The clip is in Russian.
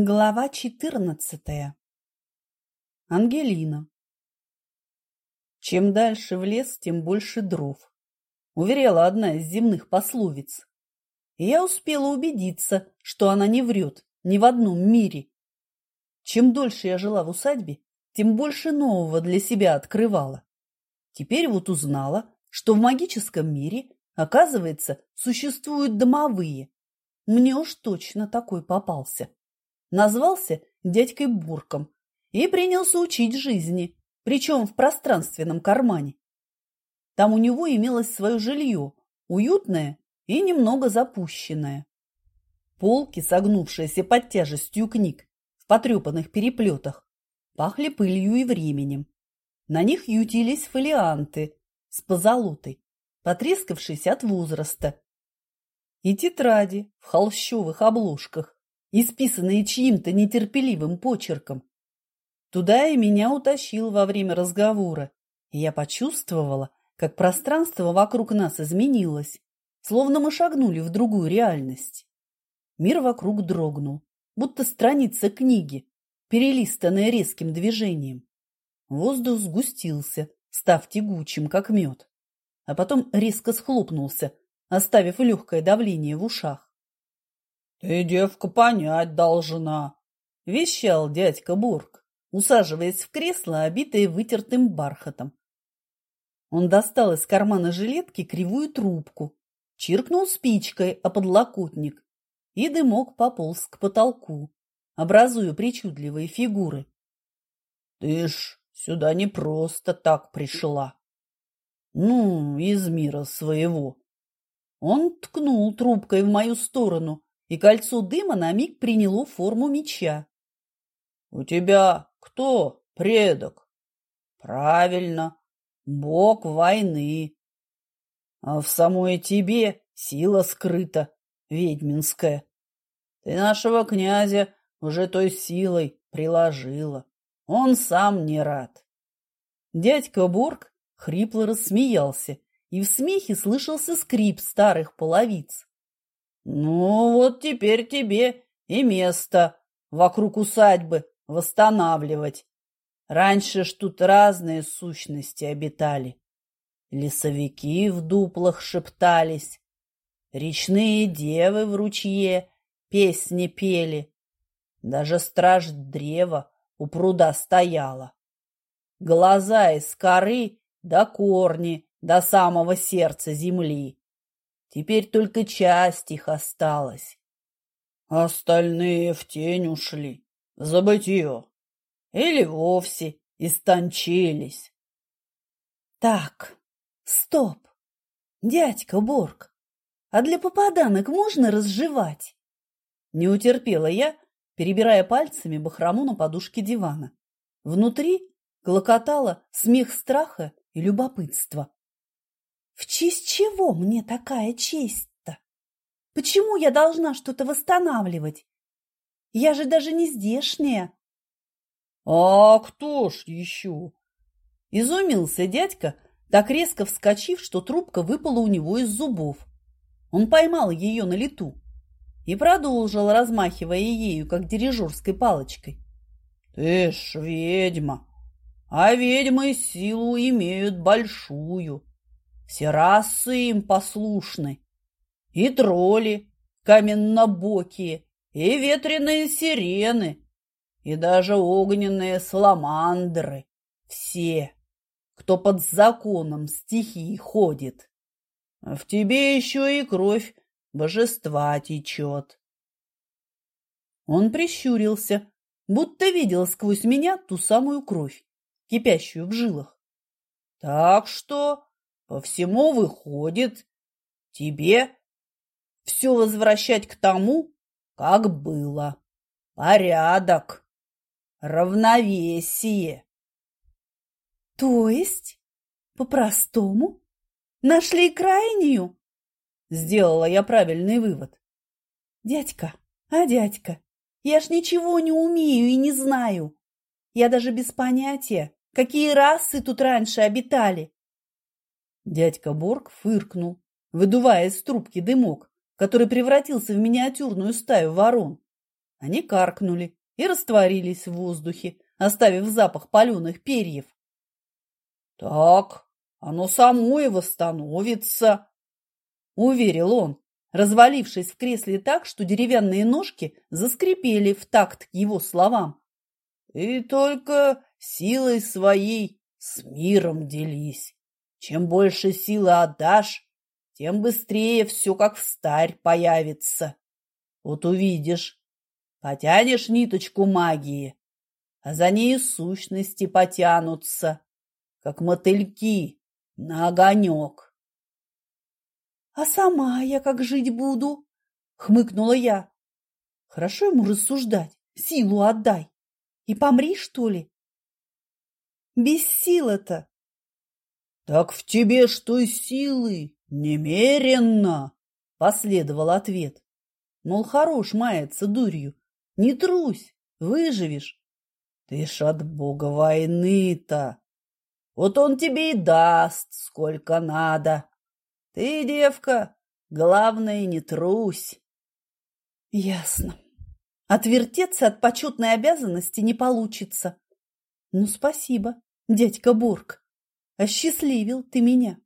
Глава четырнадцатая. Ангелина. Чем дальше в лес, тем больше дров. Уверяла одна из земных пословиц. И я успела убедиться, что она не врет ни в одном мире. Чем дольше я жила в усадьбе, тем больше нового для себя открывала. Теперь вот узнала, что в магическом мире, оказывается, существуют домовые. Мне уж точно такой попался назвался дядькой Бурком и принялся учить жизни, причем в пространственном кармане. Там у него имелось свое жилье, уютное и немного запущенное. Полки, согнувшиеся под тяжестью книг, в потрепанных переплетах, пахли пылью и временем. На них ютились фолианты с позолотой, потрескавшиеся от возраста, и тетради в холщовых обложках, исписанные чьим-то нетерпеливым почерком. Туда и меня утащил во время разговора, и я почувствовала, как пространство вокруг нас изменилось, словно мы шагнули в другую реальность. Мир вокруг дрогнул, будто страница книги, перелистанная резким движением. Воздух сгустился, став тягучим, как мед, а потом резко схлопнулся, оставив легкое давление в ушах. Ты, девка, понять должна, — вещал дядька Бург, усаживаясь в кресло, обитое вытертым бархатом. Он достал из кармана жилетки кривую трубку, чиркнул спичкой о подлокотник, и дымок пополз к потолку, образуя причудливые фигуры. — Ты ж сюда не просто так пришла. Ну, из мира своего. Он ткнул трубкой в мою сторону, и кольцо дыма на миг приняло форму меча. — У тебя кто предок? — Правильно, бог войны. А в самой тебе сила скрыта, ведьминская. Ты нашего князя уже той силой приложила. Он сам не рад. Дядька Борг хрипло рассмеялся, и в смехе слышался скрип старых половиц. Ну, вот теперь тебе и место вокруг усадьбы восстанавливать. Раньше ж тут разные сущности обитали. Лесовики в дуплах шептались, речные девы в ручье песни пели. Даже страж древа у пруда стояла. Глаза из коры до корни, до самого сердца земли. Теперь только часть их осталась. Остальные в тень ушли, в забытье. Или вовсе истончились. Так, стоп. Дядька Борг, а для попаданок можно разжевать? Не утерпела я, перебирая пальцами бахрому на подушке дивана. Внутри клокотало смех страха и любопытства. В честь чего мне такая честь-то? Почему я должна что-то восстанавливать? Я же даже не здешняя. А кто ж еще? Изумился дядька, так резко вскочив, что трубка выпала у него из зубов. Он поймал ее на лету и продолжил, размахивая ею, как дирижерской палочкой. Ты ж ведьма, а ведьмы силу имеют большую. Все расы им послушны. И тролли каменнобокие, и ветреные сирены, и даже огненные саламандры. Все, кто под законом стихии ходит. В тебе еще и кровь божества течет. Он прищурился, будто видел сквозь меня ту самую кровь, кипящую в жилах. Так что по всему выходит, тебе все возвращать к тому, как было. Порядок, равновесие. То есть, по-простому, нашли крайнюю? Сделала я правильный вывод. Дядька, а дядька, я ж ничего не умею и не знаю. Я даже без понятия, какие расы тут раньше обитали. Дядька Борг фыркнул, выдувая из трубки дымок, который превратился в миниатюрную стаю ворон. Они каркнули и растворились в воздухе, оставив запах паленых перьев. «Так, оно само и восстановится», — уверил он, развалившись в кресле так, что деревянные ножки заскрипели в такт его словам. «И только силой своей с миром делись. Чем больше силы отдашь, тем быстрее все как в старь появится. Вот увидишь, потянешь ниточку магии, а за ней сущности потянутся, как мотыльки на огонек. — А сама я как жить буду? — хмыкнула я. — Хорошо ему рассуждать, силу отдай. И помри, что ли? Без силы-то. — Так в тебе что силы? «Немеренно!» – последовал ответ. Мол, хорош мается дурью. Не трусь, выживешь. Ты ж от бога войны-то. Вот он тебе и даст, сколько надо. Ты, девка, главное, не трусь. Ясно. Отвертеться от почетной обязанности не получится. Ну, спасибо, дядька Бург. Осчастливил ты меня.